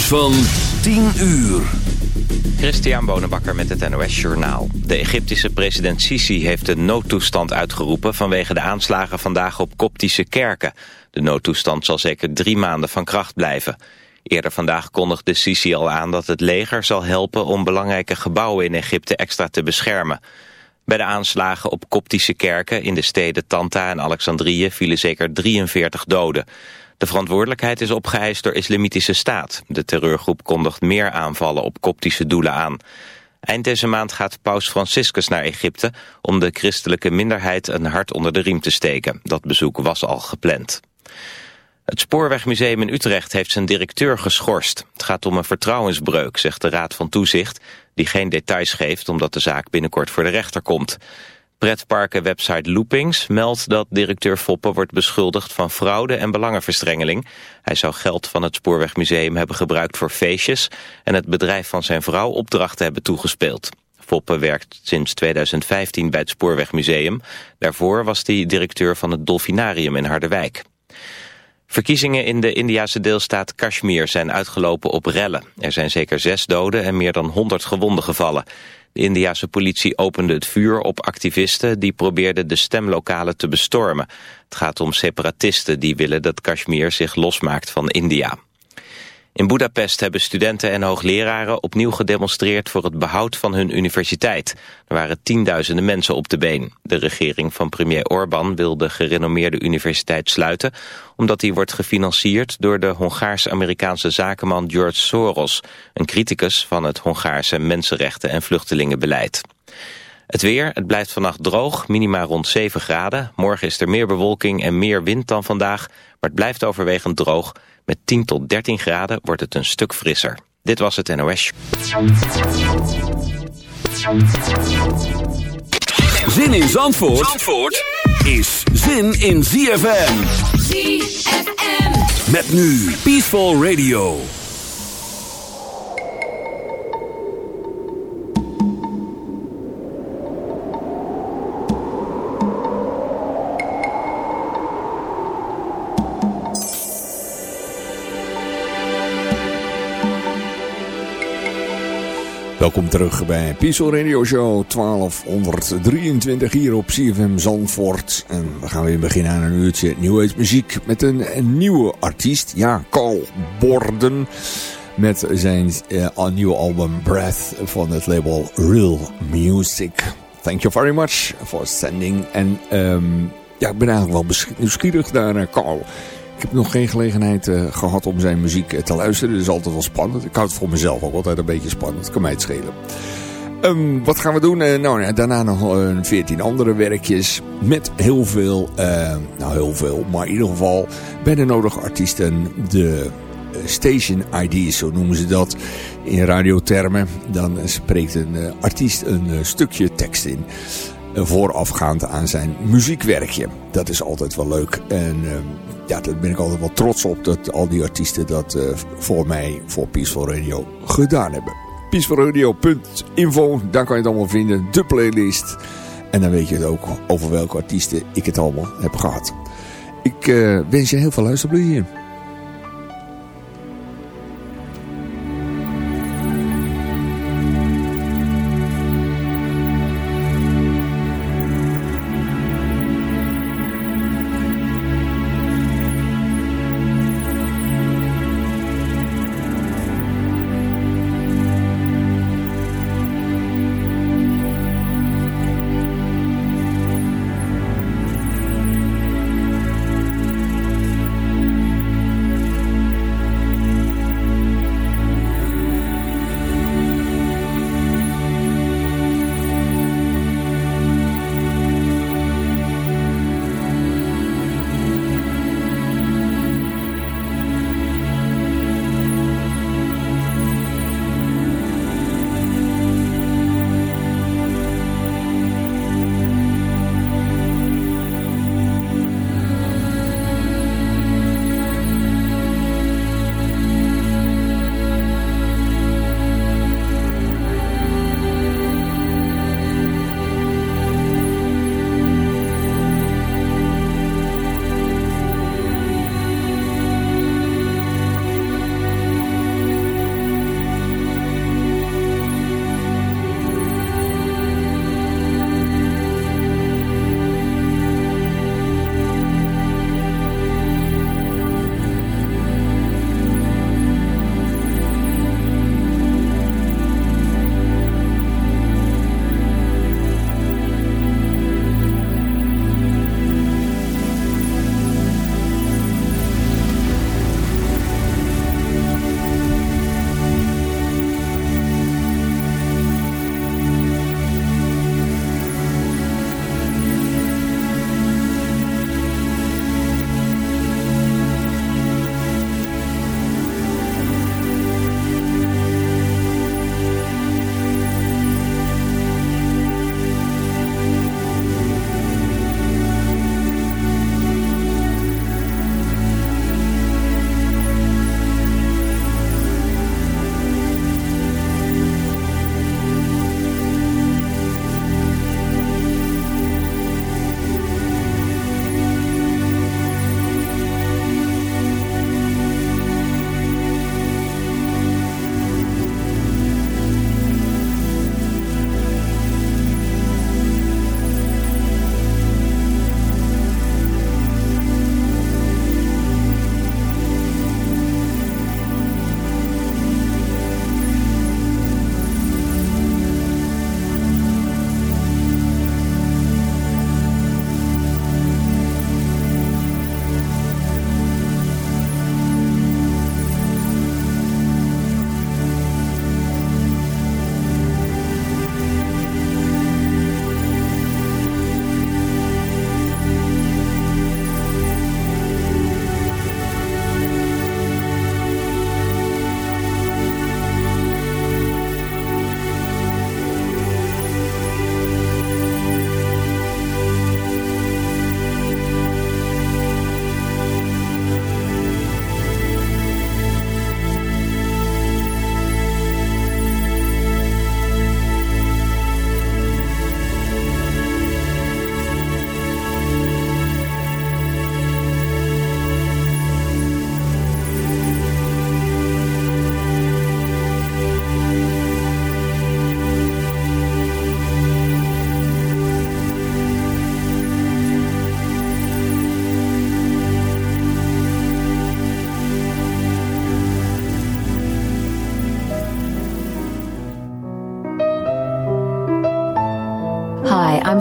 van 10 uur. Christian Bonenbakker met het NOS Journaal. De Egyptische president Sisi heeft een noodtoestand uitgeroepen... vanwege de aanslagen vandaag op koptische kerken. De noodtoestand zal zeker drie maanden van kracht blijven. Eerder vandaag kondigde Sisi al aan dat het leger zal helpen... om belangrijke gebouwen in Egypte extra te beschermen. Bij de aanslagen op koptische kerken in de steden Tanta en Alexandrië... vielen zeker 43 doden. De verantwoordelijkheid is opgeëist door Islamitische Staat. De terreurgroep kondigt meer aanvallen op koptische doelen aan. Eind deze maand gaat paus Franciscus naar Egypte... om de christelijke minderheid een hart onder de riem te steken. Dat bezoek was al gepland. Het Spoorwegmuseum in Utrecht heeft zijn directeur geschorst. Het gaat om een vertrouwensbreuk, zegt de Raad van Toezicht... die geen details geeft omdat de zaak binnenkort voor de rechter komt. Pretparken-website Loopings meldt dat directeur Foppen wordt beschuldigd van fraude en belangenverstrengeling. Hij zou geld van het Spoorwegmuseum hebben gebruikt voor feestjes en het bedrijf van zijn vrouw opdrachten hebben toegespeeld. Foppen werkt sinds 2015 bij het Spoorwegmuseum. Daarvoor was hij directeur van het Dolfinarium in Harderwijk. Verkiezingen in de Indiase deelstaat Kashmir zijn uitgelopen op rellen. Er zijn zeker zes doden en meer dan 100 gewonden gevallen. De Indiase politie opende het vuur op activisten die probeerden de stemlokalen te bestormen. Het gaat om separatisten die willen dat Kashmir zich losmaakt van India. In Budapest hebben studenten en hoogleraren opnieuw gedemonstreerd voor het behoud van hun universiteit. Er waren tienduizenden mensen op de been. De regering van premier Orbán wil de gerenommeerde universiteit sluiten... omdat die wordt gefinancierd door de Hongaars-Amerikaanse zakenman George Soros... een criticus van het Hongaarse mensenrechten- en vluchtelingenbeleid. Het weer, het blijft vannacht droog, minima rond 7 graden. Morgen is er meer bewolking en meer wind dan vandaag, maar het blijft overwegend droog... Met 10 tot 13 graden wordt het een stuk frisser. Dit was het NOS. Zin in Zandvoort, Zandvoort is zin in ZFM. ZFM. Met nu Peaceful Radio. Welkom terug bij Peaceful Radio Show 1223 hier op CFM Zandvoort. En we gaan weer beginnen aan een uurtje New Age muziek met een, nieuwe artiest. Ja, Carl Borden met zijn uh, nieuwe album Breath van het label Real Music. Thank you very much for sending. En um, ja, ik ben eigenlijk wel nieuwsgierig naar uh, Carl. Ik heb nog geen gelegenheid uh, gehad om zijn muziek uh, te luisteren. Dat is altijd wel spannend. Ik houd het voor mezelf ook altijd een beetje spannend. Kan mij het schelen. Um, wat gaan we doen? Uh, nou, daarna nog een veertien andere werkjes. Met heel veel, nou heel veel, maar in ieder geval bij de nodige artiesten de station ID's, zo noemen ze dat in radiothermen. Dan spreekt een artiest een stukje tekst in voorafgaand aan zijn muziekwerkje. Dat is altijd wel leuk. En uh, ja, daar ben ik altijd wel trots op dat al die artiesten dat uh, voor mij, voor Peaceful Radio, gedaan hebben. Peacefulradio.info, daar kan je het allemaal vinden. De playlist. En dan weet je het ook over welke artiesten ik het allemaal heb gehad. Ik uh, wens je heel veel luisterplezier.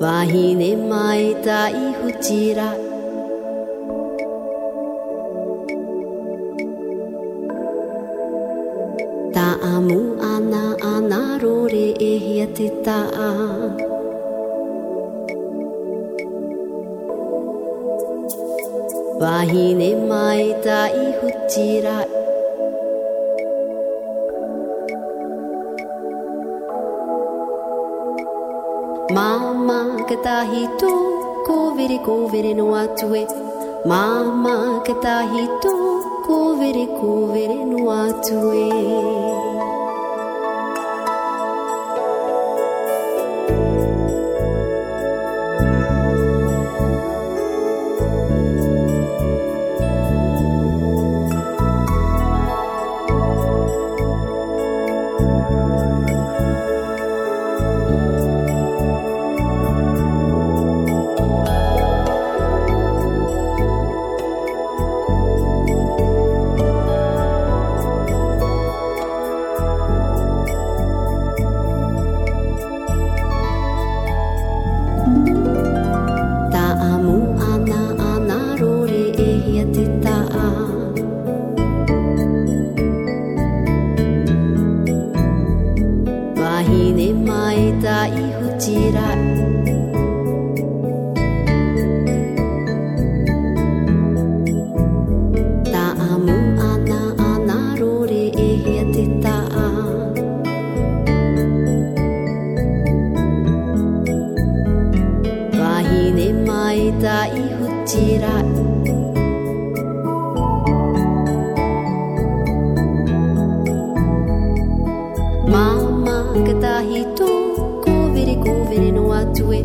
わひねまいたいふちらたあむあなあなろれえへてたわひねまいたいふちら tahitu kovere kovere no atue mama ke tahitu kovere kovere no atue jirak Mama ketahi tu kuviri kuviri no atue